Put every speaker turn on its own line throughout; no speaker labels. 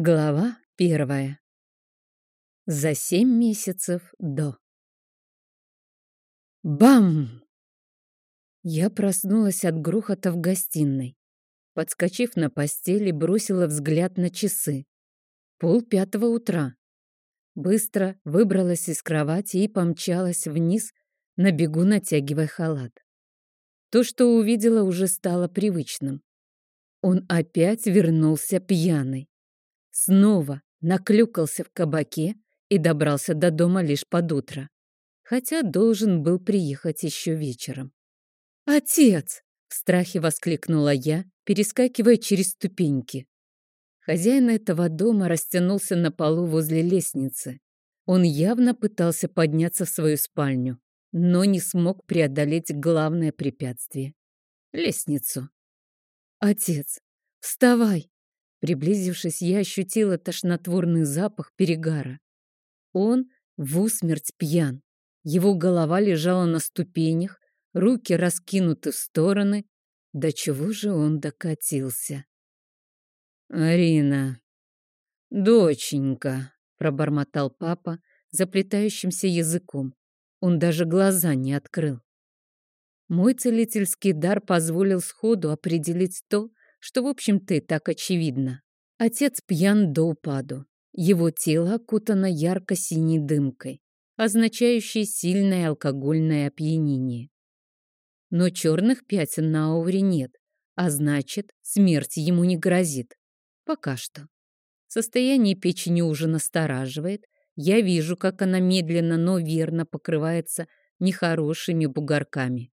Глава первая. За семь месяцев до. Бам! Я проснулась от грохота в гостиной. Подскочив на постели, бросила взгляд на часы. Пол пятого утра. Быстро выбралась из кровати и помчалась вниз, на бегу натягивая халат. То, что увидела, уже стало привычным. Он опять вернулся пьяный. Снова наклюкался в кабаке и добрался до дома лишь под утро, хотя должен был приехать еще вечером. «Отец!» — в страхе воскликнула я, перескакивая через ступеньки. Хозяин этого дома растянулся на полу возле лестницы. Он явно пытался подняться в свою спальню, но не смог преодолеть главное препятствие — лестницу. «Отец, вставай!» Приблизившись, я ощутила тошнотворный запах перегара. Он в усмерть пьян. Его голова лежала на ступенях, руки раскинуты в стороны. До чего же он докатился? «Арина, доченька», — пробормотал папа заплетающимся языком. Он даже глаза не открыл. Мой целительский дар позволил сходу определить то, что, в общем-то, так очевидно. Отец пьян до упаду. Его тело окутано ярко-синей дымкой, означающей сильное алкогольное опьянение. Но черных пятен на ауре нет, а значит, смерть ему не грозит. Пока что. Состояние печени уже настораживает. Я вижу, как она медленно, но верно покрывается нехорошими бугорками.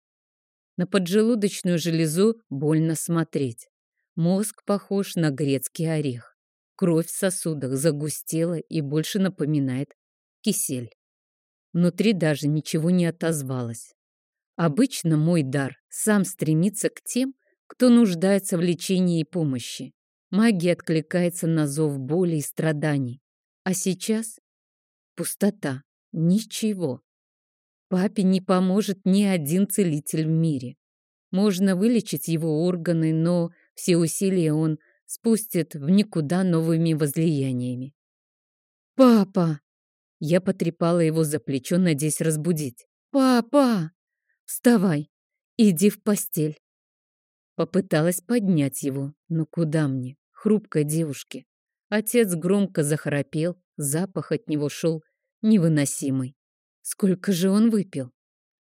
На поджелудочную железу больно смотреть. Мозг похож на грецкий орех. Кровь в сосудах загустела и больше напоминает кисель. Внутри даже ничего не отозвалось. Обычно мой дар сам стремится к тем, кто нуждается в лечении и помощи. Магия откликается на зов боли и страданий. А сейчас пустота, ничего. Папе не поможет ни один целитель в мире. Можно вылечить его органы, но все усилия он спустит в никуда новыми возлияниями. «Папа!» Я потрепала его за плечо, надеясь разбудить. «Папа! Вставай! Иди в постель!» Попыталась поднять его, но куда мне, хрупкой девушке? Отец громко захрапел, запах от него шел невыносимый. Сколько же он выпил?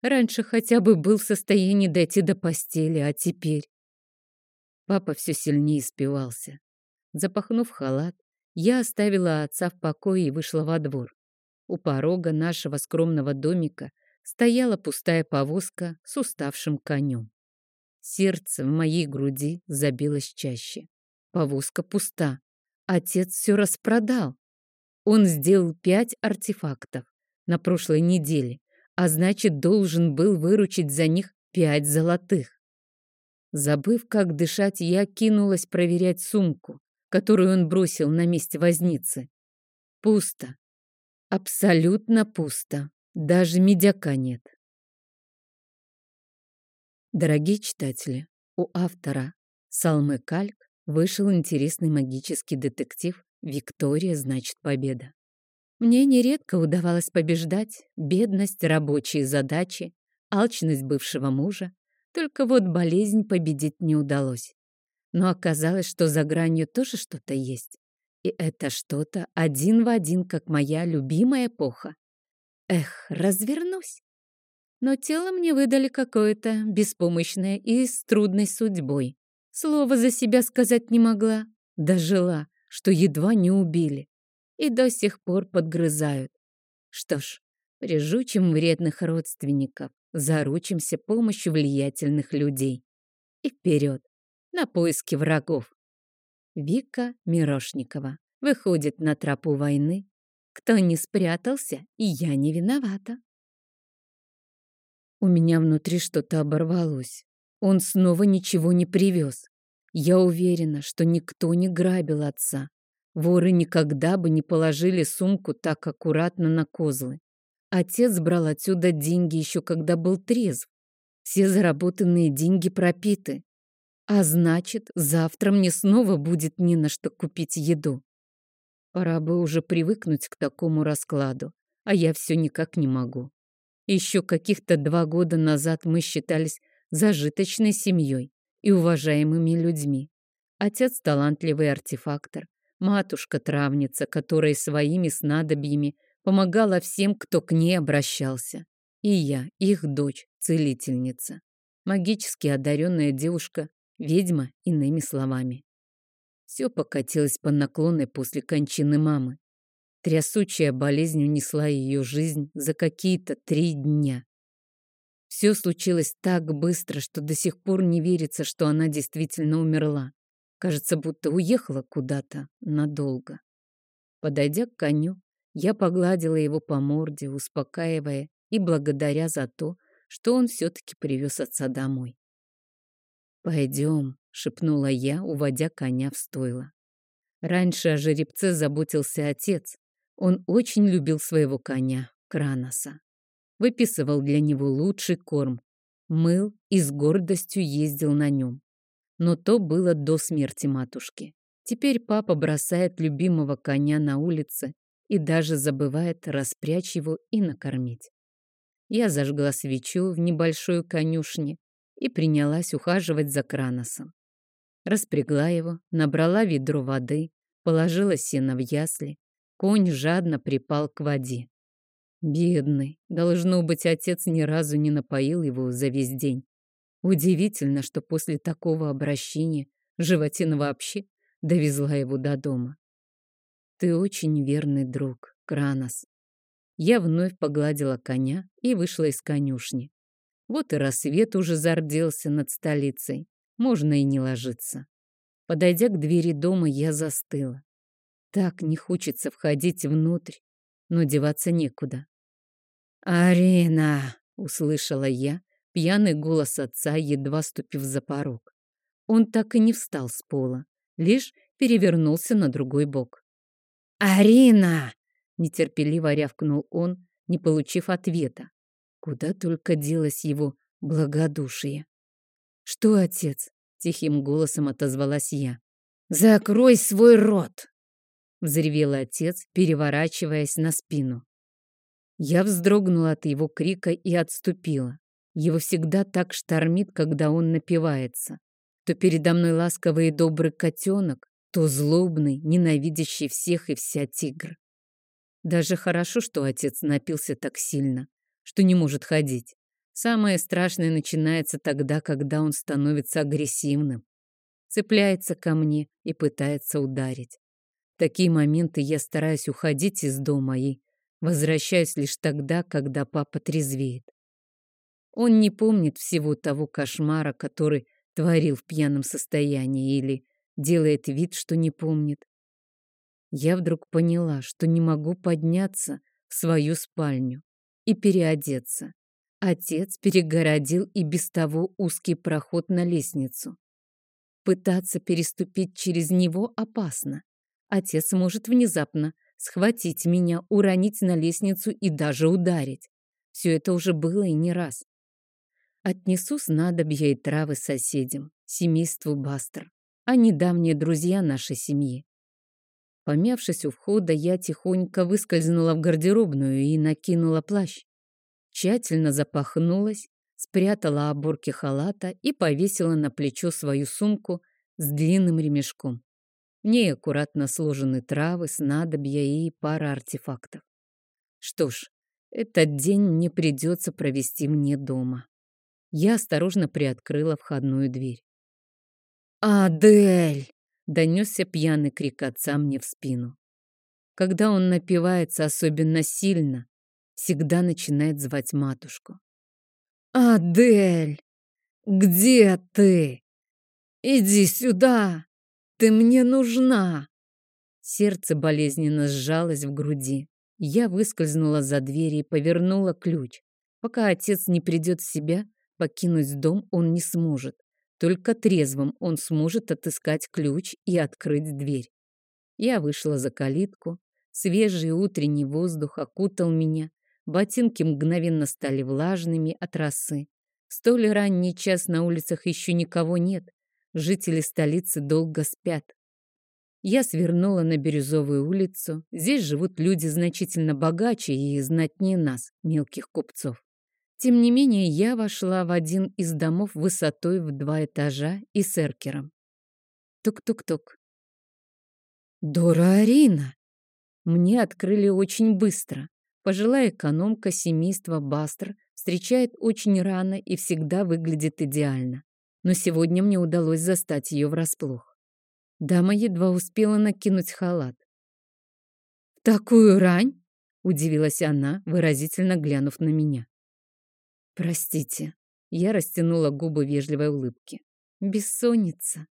Раньше хотя бы был в состоянии дойти до постели, а теперь... Папа все сильнее спивался. Запахнув халат, я оставила отца в покое и вышла во двор. У порога нашего скромного домика стояла пустая повозка с уставшим конем. Сердце в моей груди забилось чаще. Повозка пуста. Отец все распродал. Он сделал пять артефактов на прошлой неделе, а значит, должен был выручить за них пять золотых. Забыв, как дышать, я кинулась проверять сумку, которую он бросил на месте возницы. Пусто. Абсолютно пусто. Даже медяка нет. Дорогие читатели, у автора Салмы Кальк вышел интересный магический детектив «Виктория значит победа». Мне нередко удавалось побеждать бедность, рабочие задачи, алчность бывшего мужа, только вот болезнь победить не удалось. Но оказалось, что за гранью тоже что-то есть. И это что-то один в один, как моя любимая эпоха. Эх, развернусь. Но тело мне выдали какое-то беспомощное и с трудной судьбой. Слово за себя сказать не могла. Дожила, что едва не убили. И до сих пор подгрызают. Что ж, прижучим вредных родственников заручимся помощью влиятельных людей. И вперед, на поиски врагов. Вика Мирошникова выходит на тропу войны. Кто не спрятался, и я не виновата. У меня внутри что-то оборвалось. Он снова ничего не привез. Я уверена, что никто не грабил отца. Воры никогда бы не положили сумку так аккуратно на козлы. Отец брал отсюда деньги еще когда был трезв. Все заработанные деньги пропиты. А значит, завтра мне снова будет не на что купить еду. Пора бы уже привыкнуть к такому раскладу, а я все никак не могу. Еще каких-то два года назад мы считались зажиточной семьей и уважаемыми людьми. Отец – талантливый артефактор, матушка – травница, которая своими снадобьями помогала всем, кто к ней обращался. И я, их дочь, целительница. Магически одаренная девушка, ведьма, иными словами. Все покатилось по наклонной после кончины мамы. Трясучая болезнь унесла ее жизнь за какие-то три дня. Все случилось так быстро, что до сих пор не верится, что она действительно умерла. Кажется, будто уехала куда-то надолго. Подойдя к коню, я погладила его по морде, успокаивая и благодаря за то, что он все-таки привез отца домой. «Пойдем», — шепнула я, уводя коня в стойло. Раньше о жеребце заботился отец. Он очень любил своего коня, Краноса. Выписывал для него лучший корм, мыл и с гордостью ездил на нем. Но то было до смерти матушки. Теперь папа бросает любимого коня на улице и даже забывает распрячь его и накормить. Я зажгла свечу в небольшой конюшне и принялась ухаживать за Краносом. Распрягла его, набрала ведро воды, положила сено в ясли. Конь жадно припал к воде. Бедный. Должно быть, отец ни разу не напоил его за весь день. Удивительно, что после такого обращения животина вообще довезла его до дома. Ты очень верный друг, Кранос. Я вновь погладила коня и вышла из конюшни. Вот и рассвет уже зарделся над столицей. Можно и не ложиться. Подойдя к двери дома, я застыла. Так не хочется входить внутрь, но деваться некуда. «Арина!» — услышала я пьяный голос отца, едва ступив за порог. Он так и не встал с пола, лишь перевернулся на другой бок. «Арина!» — нетерпеливо рявкнул он, не получив ответа. Куда только делось его благодушие. «Что, отец?» — тихим голосом отозвалась я. «Закрой свой рот!» — взревел отец, переворачиваясь на спину. Я вздрогнула от его крика и отступила. Его всегда так штормит, когда он напивается. То передо мной ласковый и добрый котенок, то злобный, ненавидящий всех и вся тигр. Даже хорошо, что отец напился так сильно, что не может ходить. Самое страшное начинается тогда, когда он становится агрессивным. Цепляется ко мне и пытается ударить. В такие моменты я стараюсь уходить из дома и возвращаюсь лишь тогда, когда папа трезвеет. Он не помнит всего того кошмара, который творил в пьяном состоянии или делает вид, что не помнит. Я вдруг поняла, что не могу подняться в свою спальню и переодеться. Отец перегородил и без того узкий проход на лестницу. Пытаться переступить через него опасно. Отец может внезапно схватить меня, уронить на лестницу и даже ударить. Все это уже было и не раз. Отнесу снадобья и травы соседям, семейству Бастер. Они давние друзья нашей семьи. Помявшись у входа, я тихонько выскользнула в гардеробную и накинула плащ. Тщательно запахнулась, спрятала оборки халата и повесила на плечо свою сумку с длинным ремешком. В ней аккуратно сложены травы, снадобья и пара артефактов. Что ж, этот день мне придется провести мне дома. Я осторожно приоткрыла входную дверь. «Адель!» — донесся пьяный крик отца мне в спину. Когда он напивается особенно сильно, всегда начинает звать матушку. «Адель! Где ты? Иди сюда! Ты мне нужна!» Сердце болезненно сжалось в груди. Я выскользнула за дверь и повернула ключ. Пока отец не придет в себя, покинуть дом он не сможет. Только трезвым он сможет отыскать ключ и открыть дверь. Я вышла за калитку. Свежий утренний воздух окутал меня. Ботинки мгновенно стали влажными от росы. Столь ранний час на улицах еще никого нет. Жители столицы долго спят. Я свернула на Бирюзовую улицу. Здесь живут люди значительно богаче и знатнее нас, мелких купцов. Тем не менее, я вошла в один из домов высотой в два этажа и с эркером. Тук-тук-тук. «Дора Арина!» Мне открыли очень быстро. Пожилая экономка семейства Бастер встречает очень рано и всегда выглядит идеально. Но сегодня мне удалось застать ее врасплох. Дама едва успела накинуть халат. такую рань?» — удивилась она, выразительно глянув на меня. «Простите». Я растянула губы вежливой улыбки. «Бессонница».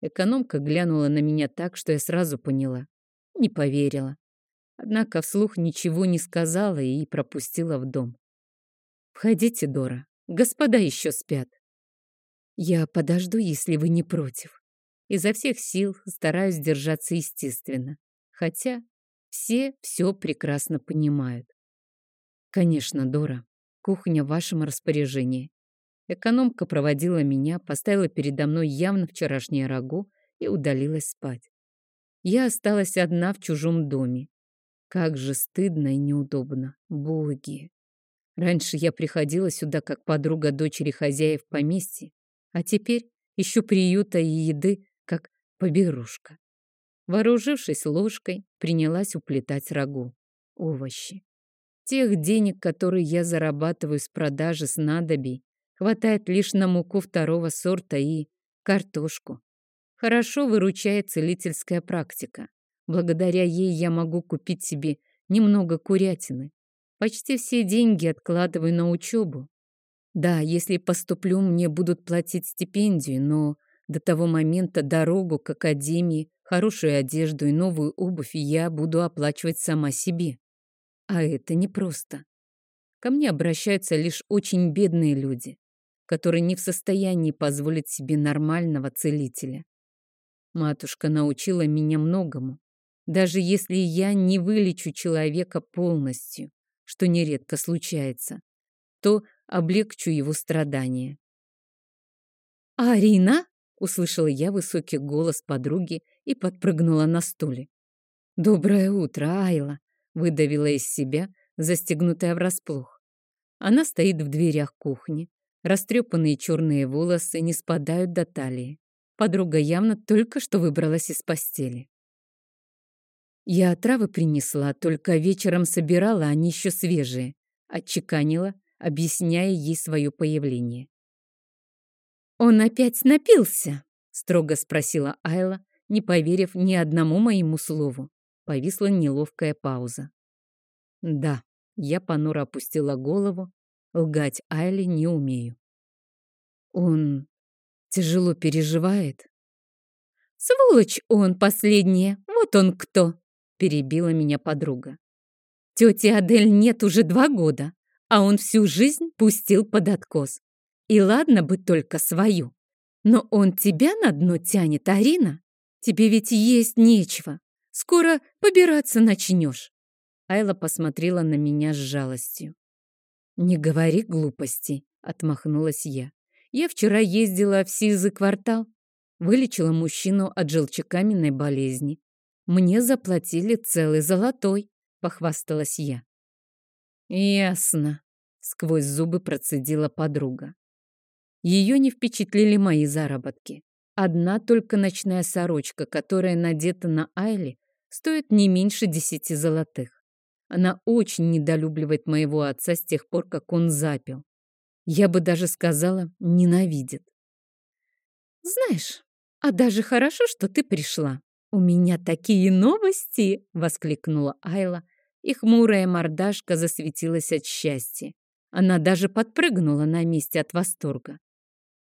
Экономка глянула на меня так, что я сразу поняла. Не поверила. Однако вслух ничего не сказала и пропустила в дом. «Входите, Дора. Господа еще спят». «Я подожду, если вы не против». Изо всех сил стараюсь держаться естественно. Хотя все все прекрасно понимают. «Конечно, Дора. Кухня в вашем распоряжении. Экономка проводила меня, поставила передо мной явно вчерашнее рагу и удалилась спать. Я осталась одна в чужом доме. Как же стыдно и неудобно. Боги. Раньше я приходила сюда как подруга дочери хозяев поместья, а теперь ищу приюта и еды, как поберушка. Вооружившись ложкой, принялась уплетать рагу. Овощи. Тех денег, которые я зарабатываю с продажи снадобий, хватает лишь на муку второго сорта и картошку. Хорошо выручает целительская практика. Благодаря ей я могу купить себе немного курятины. Почти все деньги откладываю на учебу. Да, если поступлю, мне будут платить стипендию, но до того момента дорогу к академии, хорошую одежду и новую обувь я буду оплачивать сама себе. А это непросто. Ко мне обращаются лишь очень бедные люди, которые не в состоянии позволить себе нормального целителя. Матушка научила меня многому. Даже если я не вылечу человека полностью, что нередко случается, то облегчу его страдания. «Арина?» — услышала я высокий голос подруги и подпрыгнула на стуле. «Доброе утро, Айла!» Выдавила из себя, застегнутая врасплох. Она стоит в дверях кухни. Растрепанные черные волосы не спадают до талии. Подруга явно только что выбралась из постели. Я травы принесла, только вечером собирала, они еще свежие. Отчеканила, объясняя ей свое появление. «Он опять напился?» — строго спросила Айла, не поверив ни одному моему слову. Повисла неловкая пауза. Да, я понуро опустила голову. Лгать Айли не умею. Он тяжело переживает. Сволочь он последняя, вот он кто, перебила меня подруга. Тети Адель нет уже два года, а он всю жизнь пустил под откос. И ладно бы только свою. Но он тебя на дно тянет, Арина. Тебе ведь есть нечего. Скоро побираться начнешь. Айла посмотрела на меня с жалостью. «Не говори глупостей», — отмахнулась я. «Я вчера ездила в Сизый квартал, вылечила мужчину от желчекаменной болезни. Мне заплатили целый золотой», — похвасталась я. «Ясно», — сквозь зубы процедила подруга. Ее не впечатлили мои заработки. Одна только ночная сорочка, которая надета на Айле, стоит не меньше десяти золотых. Она очень недолюбливает моего отца с тех пор, как он запил. Я бы даже сказала, ненавидит. «Знаешь, а даже хорошо, что ты пришла. У меня такие новости!» — воскликнула Айла, и хмурая мордашка засветилась от счастья. Она даже подпрыгнула на месте от восторга.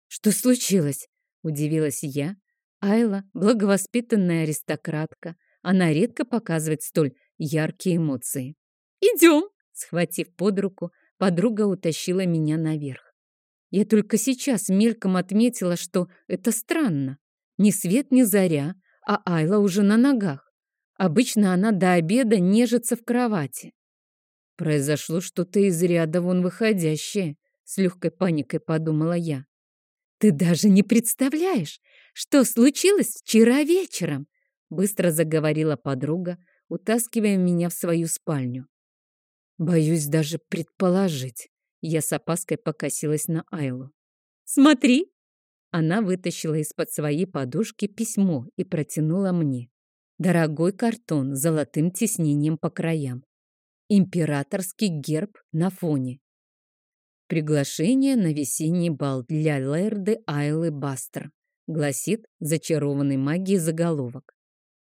«Что случилось?» — удивилась я. Айла — благовоспитанная аристократка, она редко показывает столь яркие эмоции. «Идем!» Схватив под руку, подруга утащила меня наверх. Я только сейчас мельком отметила, что это странно. Ни свет, ни заря, а Айла уже на ногах. Обычно она до обеда нежится в кровати. Произошло что-то из ряда вон выходящее, с легкой паникой подумала я. Ты даже не представляешь, что случилось вчера вечером, быстро заговорила подруга, утаскивая меня в свою спальню. Боюсь даже предположить. Я с опаской покосилась на Айлу. «Смотри!» Она вытащила из-под своей подушки письмо и протянула мне. Дорогой картон с золотым тиснением по краям. Императорский герб на фоне. Приглашение на весенний бал для Лэрды Айлы Бастер, гласит зачарованный магией заголовок.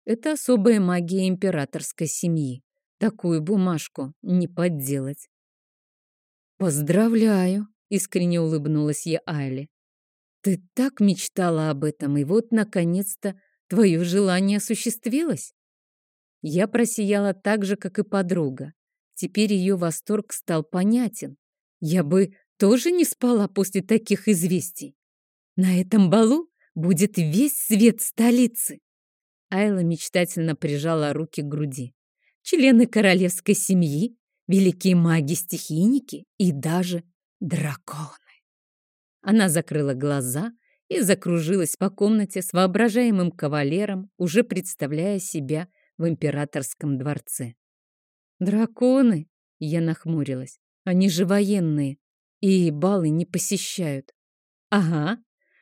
Это особая магия императорской семьи. Такую бумажку не подделать. «Поздравляю!» — искренне улыбнулась я Айле. «Ты так мечтала об этом, и вот, наконец-то, твое желание осуществилось?» Я просияла так же, как и подруга. Теперь ее восторг стал понятен. Я бы тоже не спала после таких известий. На этом балу будет весь свет столицы. Айла мечтательно прижала руки к груди. Члены королевской семьи, великие маги-стихийники и даже драконы. Она закрыла глаза и закружилась по комнате с воображаемым кавалером, уже представляя себя в императорском дворце. «Драконы?» — я нахмурилась. «Они же военные и балы не посещают». «Ага,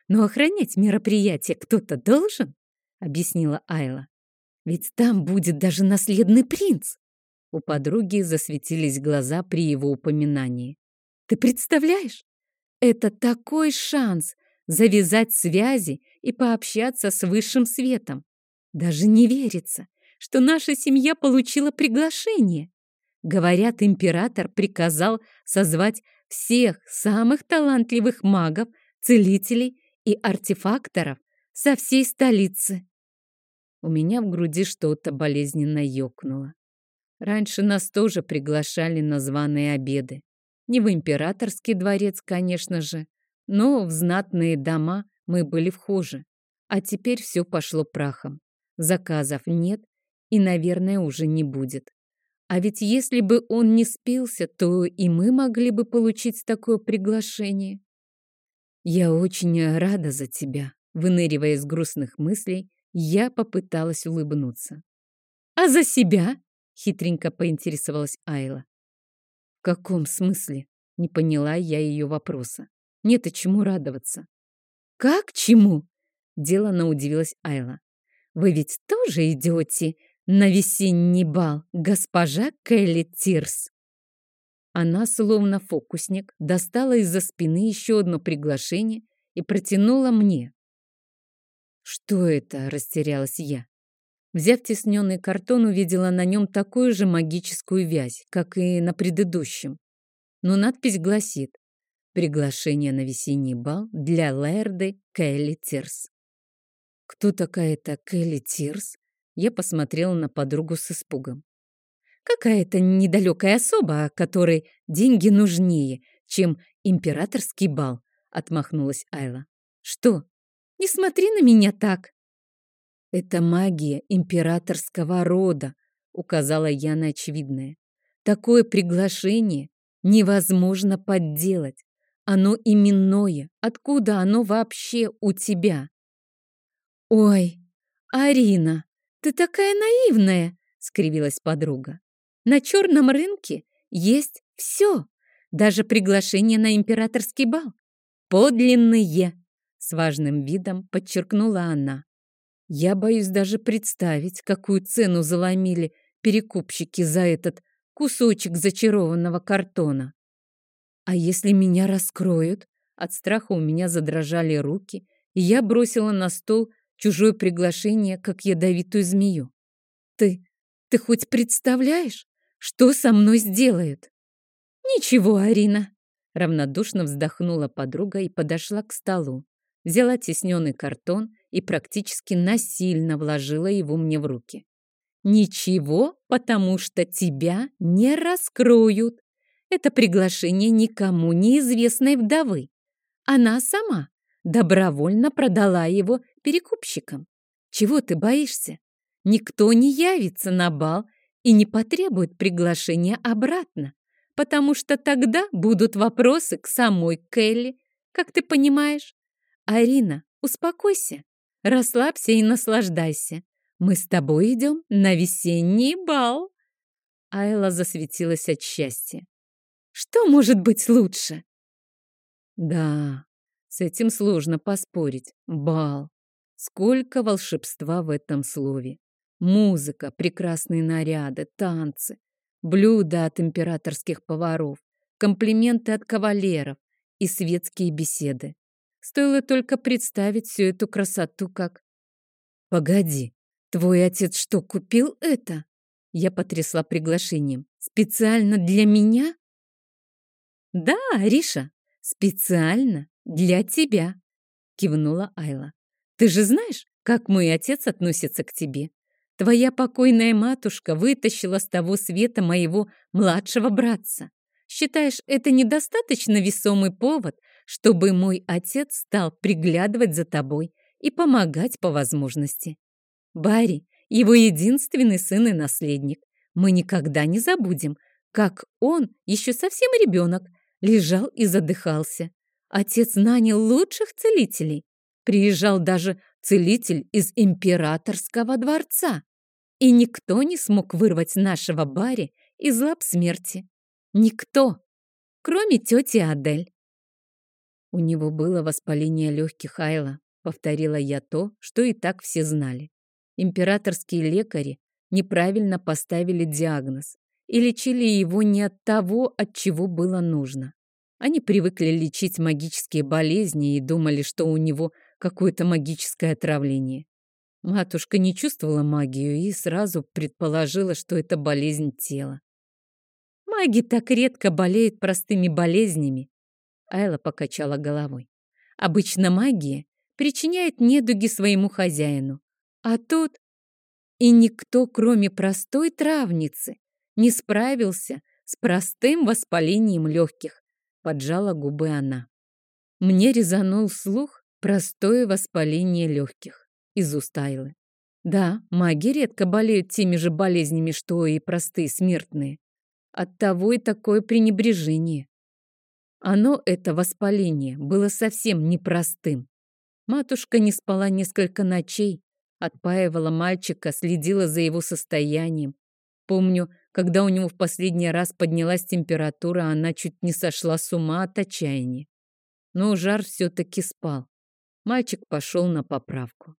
но охранять мероприятие кто-то должен?» — объяснила Айла. «Ведь там будет даже наследный принц!» У подруги засветились глаза при его упоминании. «Ты представляешь? Это такой шанс завязать связи и пообщаться с высшим светом. Даже не верится, что наша семья получила приглашение. Говорят, император приказал созвать всех самых талантливых магов, целителей и артефакторов со всей столицы. У меня в груди что-то болезненно ёкнуло. Раньше нас тоже приглашали на званые обеды. Не в императорский дворец, конечно же, но в знатные дома мы были вхожи. А теперь все пошло прахом. Заказов нет и, наверное, уже не будет. А ведь если бы он не спился, то и мы могли бы получить такое приглашение. Я очень рада за тебя. Выныривая из грустных мыслей, я попыталась улыбнуться. «А за себя?» — хитренько поинтересовалась Айла. «В каком смысле?» — не поняла я ее вопроса. «Нет, чему радоваться?» «Как чему?» — делано удивилась Айла. «Вы ведь тоже идете на весенний бал, госпожа Келли Тирс?» Она, словно фокусник, достала из-за спины еще одно приглашение и протянула мне. «Что это?» — растерялась я. Взяв тесненный картон, увидела на нем такую же магическую вязь, как и на предыдущем. Но надпись гласит «Приглашение на весенний бал для Лэрды Келли Тирс». «Кто такая-то Келли Тирс?» Я посмотрела на подругу с испугом. «Какая-то недалекая особа, которой деньги нужнее, чем императорский бал», — отмахнулась Айла. «Что, не смотри на меня так!» «Это магия императорского рода», — указала я на очевидное. «Такое приглашение невозможно подделать. Оно именное. Откуда оно вообще у тебя?» «Ой, Арина, ты такая наивная!» — скривилась подруга. «На черном рынке есть все, даже приглашение на императорский бал. Подлинные!» С важным видом подчеркнула она. Я боюсь даже представить, какую цену заломили перекупщики за этот кусочек зачарованного картона. А если меня раскроют? От страха у меня задрожали руки, и я бросила на стол чужое приглашение, как ядовитую змею. Ты, ты хоть представляешь, что со мной сделают? Ничего, Арина. Равнодушно вздохнула подруга и подошла к столу взяла тесненный картон и практически насильно вложила его мне в руки. «Ничего, потому что тебя не раскроют. Это приглашение никому неизвестной вдовы. Она сама добровольно продала его перекупщикам. Чего ты боишься? Никто не явится на бал и не потребует приглашения обратно, потому что тогда будут вопросы к самой Келли, как ты понимаешь. «Арина, успокойся, расслабься и наслаждайся. Мы с тобой идем на весенний бал!» Айла засветилась от счастья. «Что может быть лучше?» «Да, с этим сложно поспорить. Бал. Сколько волшебства в этом слове. Музыка, прекрасные наряды, танцы, блюда от императорских поваров, комплименты от кавалеров и светские беседы. Стоило только представить всю эту красоту как... Погоди, твой отец что, купил это? Я потрясла приглашением. Специально для меня? Да, Риша, специально для тебя, кивнула Айла. Ты же знаешь, как мой отец относится к тебе. Твоя покойная матушка вытащила с того света моего младшего братца. Считаешь, это недостаточно весомый повод, чтобы мой отец стал приглядывать за тобой и помогать по возможности? Барри — его единственный сын и наследник. Мы никогда не забудем, как он, еще совсем ребенок, лежал и задыхался. Отец нанял лучших целителей. Приезжал даже целитель из императорского дворца и никто не смог вырвать нашего Барри из лап смерти. Никто, кроме тети Адель. У него было воспаление легких Айла, повторила я то, что и так все знали. Императорские лекари неправильно поставили диагноз и лечили его не от того, от чего было нужно. Они привыкли лечить магические болезни и думали, что у него какое-то магическое отравление. Матушка не чувствовала магию и сразу предположила, что это болезнь тела. Маги так редко болеют простыми болезнями. Айла покачала головой. Обычно магия причиняет недуги своему хозяину. А тут и никто, кроме простой травницы, не справился с простым воспалением легких. Поджала губы она. Мне резанул слух простое воспаление легких из уст Айлы. Да, маги редко болеют теми же болезнями, что и простые смертные. Оттого и такое пренебрежение. Оно, это воспаление, было совсем непростым. Матушка не спала несколько ночей, отпаивала мальчика, следила за его состоянием. Помню, когда у него в последний раз поднялась температура, она чуть не сошла с ума от отчаяния. Но жар все-таки спал. Мальчик пошел на поправку.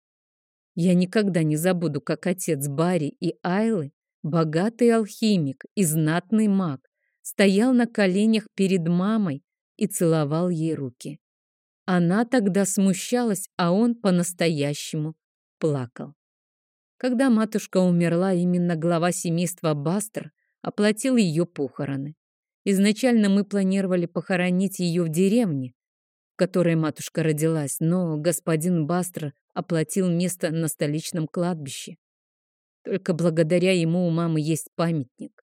Я никогда не забуду, как отец Барри и Айлы, богатый алхимик и знатный маг, стоял на коленях перед мамой и целовал ей руки. Она тогда смущалась, а он по-настоящему плакал. Когда матушка умерла, именно глава семейства Бастер оплатил ее похороны. Изначально мы планировали похоронить ее в деревне, в которой матушка родилась, но господин Бастер оплатил место на столичном кладбище. Только благодаря ему у мамы есть памятник.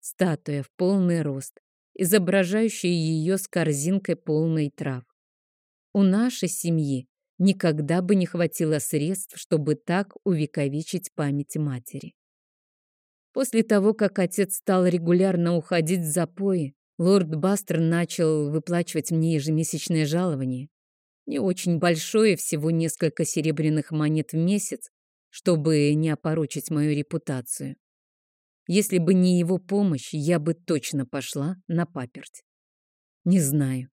Статуя в полный рост, изображающая ее с корзинкой полной трав. У нашей семьи никогда бы не хватило средств, чтобы так увековечить память матери. После того, как отец стал регулярно уходить в запои, лорд Бастер начал выплачивать мне ежемесячное жалование. Не очень большое, всего несколько серебряных монет в месяц, чтобы не опорочить мою репутацию. Если бы не его помощь, я бы точно пошла на паперть. Не знаю,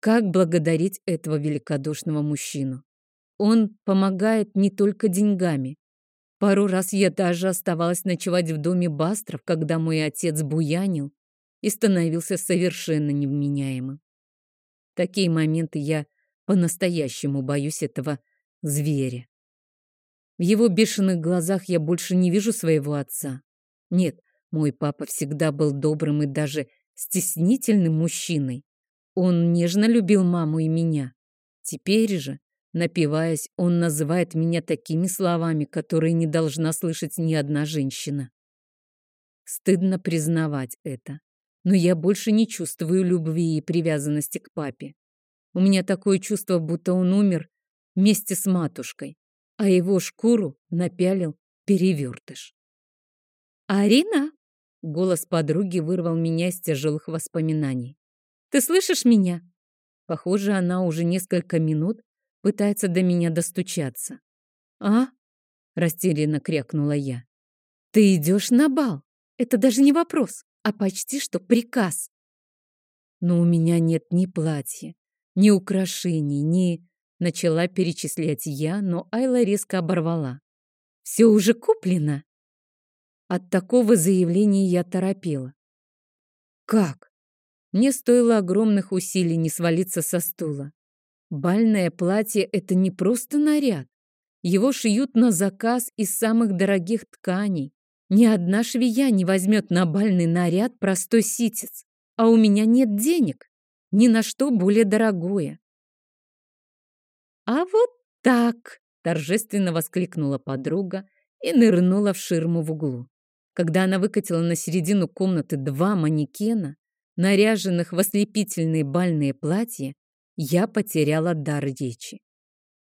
как благодарить этого великодушного мужчину. Он помогает не только деньгами. Пару раз я даже оставалась ночевать в доме Бастров, когда мой отец буянил и становился совершенно невменяемым. Такие моменты я по-настоящему боюсь этого зверя. В его бешеных глазах я больше не вижу своего отца. Нет, мой папа всегда был добрым и даже стеснительным мужчиной. Он нежно любил маму и меня. Теперь же, напиваясь, он называет меня такими словами, которые не должна слышать ни одна женщина. Стыдно признавать это, но я больше не чувствую любви и привязанности к папе. У меня такое чувство, будто он умер вместе с матушкой, а его шкуру напялил перевертыш. «Арина!» — голос подруги вырвал меня из тяжелых воспоминаний. «Ты слышишь меня?» Похоже, она уже несколько минут пытается до меня достучаться. «А?» Растерянно крякнула я. Ты идешь на бал. Это даже не вопрос, а почти что приказ. Но у меня нет ни платья, ни украшений, ни... Начала перечислять я, но Айла резко оборвала. Все уже куплено. От такого заявления я торопила. Как? Мне стоило огромных усилий не свалиться со стула. Бальное платье — это не просто наряд. Его шьют на заказ из самых дорогих тканей. Ни одна швея не возьмет на бальный наряд простой ситец. А у меня нет денег. Ни на что более дорогое. «А вот так!» — торжественно воскликнула подруга и нырнула в ширму в углу. Когда она выкатила на середину комнаты два манекена, наряженных в ослепительные бальные платья, я потеряла дар речи.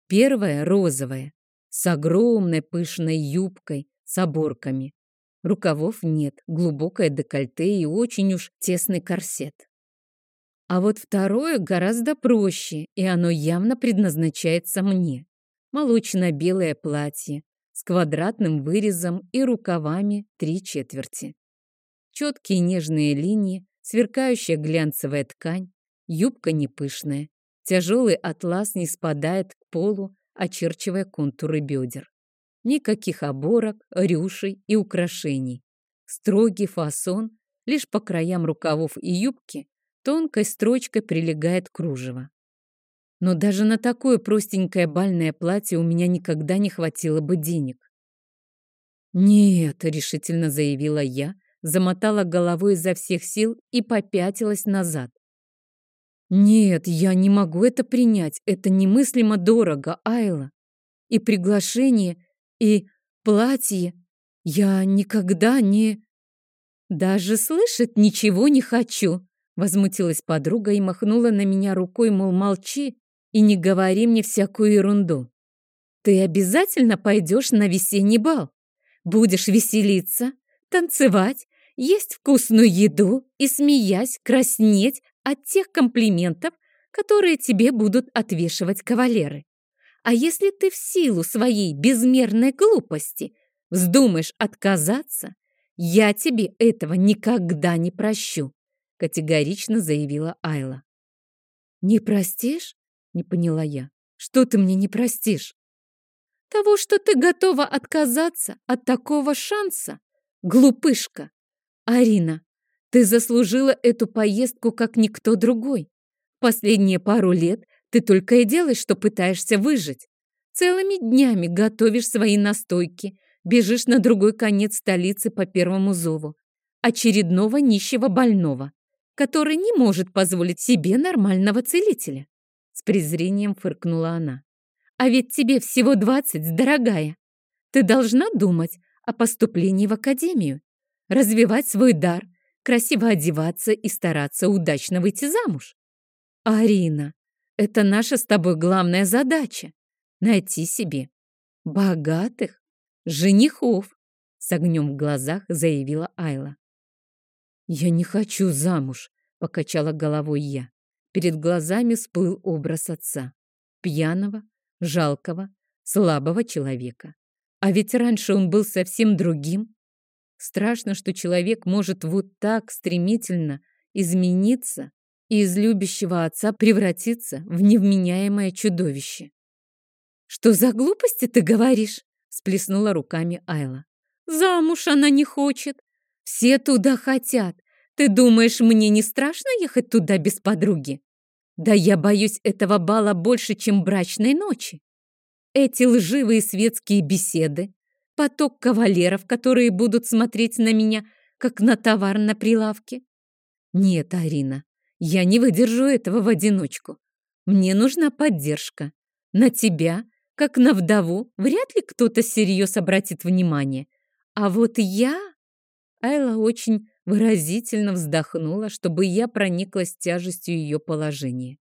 Первое — розовое, с огромной пышной юбкой, с оборками. Рукавов нет, глубокое декольте и очень уж тесный корсет. А вот второе гораздо проще, и оно явно предназначается мне. Молочно-белое платье с квадратным вырезом и рукавами три четверти. Четкие нежные линии, сверкающая глянцевая ткань, юбка не пышная, тяжелый атлас не спадает к полу, очерчивая контуры бедер. Никаких оборок, рюшей и украшений. Строгий фасон, лишь по краям рукавов и юбки тонкой строчкой прилегает кружево. Но даже на такое простенькое бальное платье у меня никогда не хватило бы денег. «Нет», — решительно заявила я, замотала головой изо всех сил и попятилась назад. «Нет, я не могу это принять. Это немыслимо дорого, Айла. И приглашение, и платье. Я никогда не...» «Даже слышать ничего не хочу», — возмутилась подруга и махнула на меня рукой, мол, молчи и не говори мне всякую ерунду. «Ты обязательно пойдешь на весенний бал. Будешь веселиться, танцевать, есть вкусную еду и, смеясь, краснеть от тех комплиментов, которые тебе будут отвешивать кавалеры. А если ты в силу своей безмерной глупости вздумаешь отказаться, я тебе этого никогда не прощу, категорично заявила Айла. Не простишь? Не поняла я. Что ты мне не простишь? Того, что ты готова отказаться от такого шанса, глупышка. Арина, ты заслужила эту поездку, как никто другой. Последние пару лет ты только и делаешь, что пытаешься выжить. Целыми днями готовишь свои настойки, бежишь на другой конец столицы по первому зову. Очередного нищего больного, который не может позволить себе нормального целителя. С презрением фыркнула она. А ведь тебе всего двадцать, дорогая. Ты должна думать о поступлении в академию, развивать свой дар, красиво одеваться и стараться удачно выйти замуж. Арина, это наша с тобой главная задача — найти себе богатых женихов, с огнем в глазах заявила Айла. «Я не хочу замуж», — покачала головой я. Перед глазами всплыл образ отца. Пьяного, жалкого, слабого человека. А ведь раньше он был совсем другим. Страшно, что человек может вот так стремительно измениться и из любящего отца превратиться в невменяемое чудовище. «Что за глупости ты говоришь?» — сплеснула руками Айла. «Замуж она не хочет. Все туда хотят. Ты думаешь, мне не страшно ехать туда без подруги? Да я боюсь этого бала больше, чем брачной ночи. Эти лживые светские беседы, поток кавалеров, которые будут смотреть на меня, как на товар на прилавке. Нет, Арина, я не выдержу этого в одиночку. Мне нужна поддержка. На тебя, как на вдову, вряд ли кто-то всерьез обратит внимание. А вот я... Айла очень выразительно вздохнула, чтобы я прониклась тяжестью ее положения.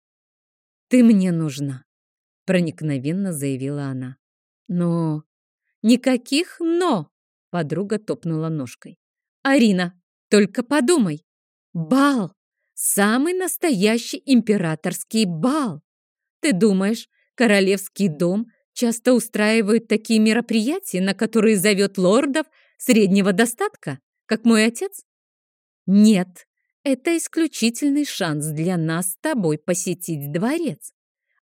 «Ты мне нужна», — проникновенно заявила она. «Но...» «Никаких «но», — подруга топнула ножкой. «Арина, только подумай. Бал! Самый настоящий императорский бал! Ты думаешь, королевский дом часто устраивают такие мероприятия, на которые зовет лордов среднего достатка, как мой отец? Нет, это исключительный шанс для нас с тобой посетить дворец.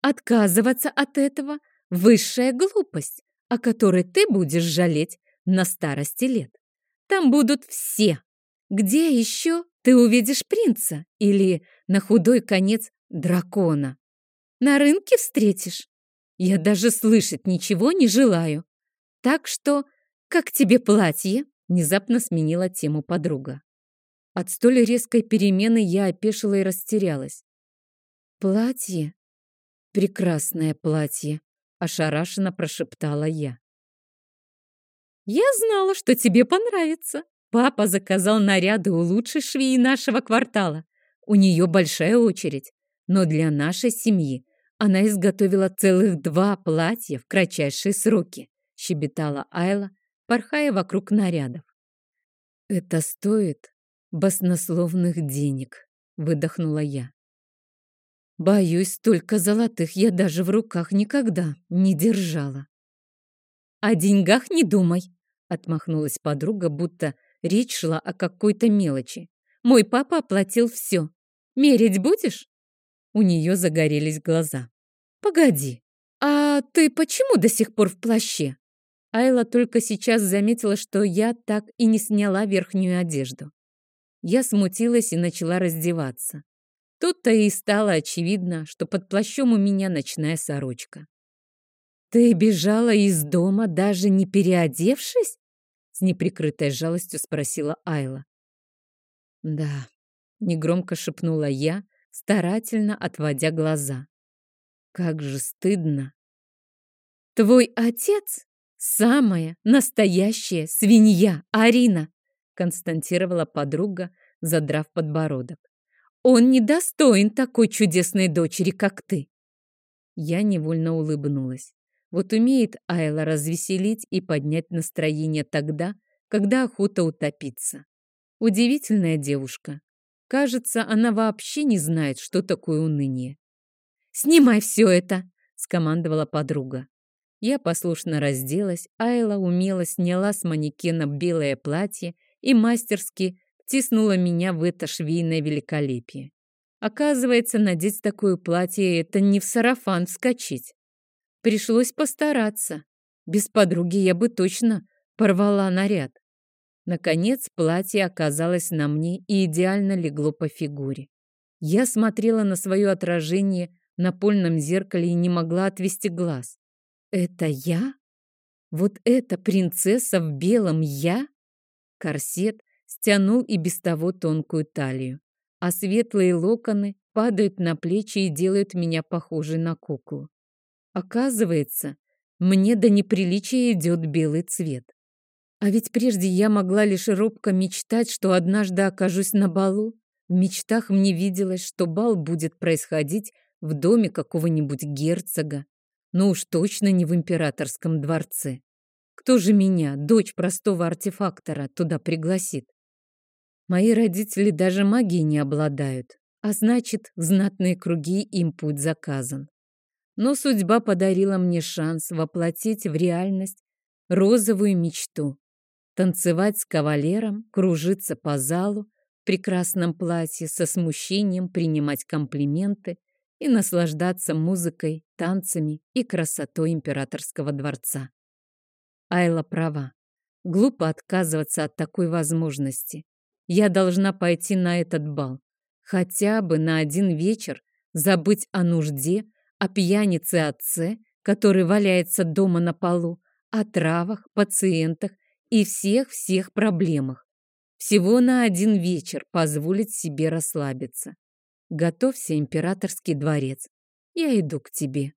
Отказываться от этого – высшая глупость, о которой ты будешь жалеть на старости лет. Там будут все. Где еще ты увидишь принца или, на худой конец, дракона? На рынке встретишь? Я даже слышать ничего не желаю. Так что, как тебе платье? Внезапно сменила тему подруга. От столь резкой перемены я опешила и растерялась. Платье? Прекрасное платье, ошарашенно прошептала я. Я знала, что тебе понравится. Папа заказал наряды у лучшей швеи нашего квартала. У нее большая очередь. Но для нашей семьи она изготовила целых два платья в кратчайшие сроки, щебетала Айла, порхая вокруг нарядов. Это стоит баснословных денег, выдохнула я. Боюсь, столько золотых я даже в руках никогда не держала. О деньгах не думай, отмахнулась подруга, будто речь шла о какой-то мелочи. Мой папа оплатил все. Мерить будешь? У нее загорелись глаза. Погоди, а ты почему до сих пор в плаще? Айла только сейчас заметила, что я так и не сняла верхнюю одежду. Я смутилась и начала раздеваться. Тут-то и стало очевидно, что под плащом у меня ночная сорочка. «Ты бежала из дома, даже не переодевшись?» С неприкрытой жалостью спросила Айла. «Да», — негромко шепнула я, старательно отводя глаза. «Как же стыдно!» «Твой отец — самая настоящая свинья, Арина!» Константировала подруга, задрав подбородок. «Он недостоин такой чудесной дочери, как ты!» Я невольно улыбнулась. Вот умеет Айла развеселить и поднять настроение тогда, когда охота утопиться. Удивительная девушка. Кажется, она вообще не знает, что такое уныние. «Снимай все это!» — скомандовала подруга. Я послушно разделась, Айла умело сняла с манекена белое платье и мастерски тиснула меня в это швейное великолепие. Оказывается, надеть такое платье — это не в сарафан вскочить. Пришлось постараться. Без подруги я бы точно порвала наряд. Наконец, платье оказалось на мне и идеально легло по фигуре. Я смотрела на свое отражение на польном зеркале и не могла отвести глаз. Это я? Вот эта принцесса в белом я? Корсет стянул и без того тонкую талию, а светлые локоны падают на плечи и делают меня похожей на куклу. Оказывается, мне до неприличия идет белый цвет. А ведь прежде я могла лишь робко мечтать, что однажды окажусь на балу. В мечтах мне виделось, что бал будет происходить в доме какого-нибудь герцога, но уж точно не в императорском дворце. Кто же меня, дочь простого артефактора, туда пригласит? Мои родители даже магией не обладают, а значит, в знатные круги им путь заказан. Но судьба подарила мне шанс воплотить в реальность розовую мечту. Танцевать с кавалером, кружиться по залу в прекрасном платье, со смущением принимать комплименты и наслаждаться музыкой, танцами и красотой императорского дворца. Айла права. Глупо отказываться от такой возможности. Я должна пойти на этот бал. Хотя бы на один вечер забыть о нужде, о пьянице-отце, который валяется дома на полу, о травах, пациентах и всех-всех проблемах. Всего на один вечер позволить себе расслабиться. Готовься, императорский дворец. Я иду к тебе.